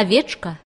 овечка.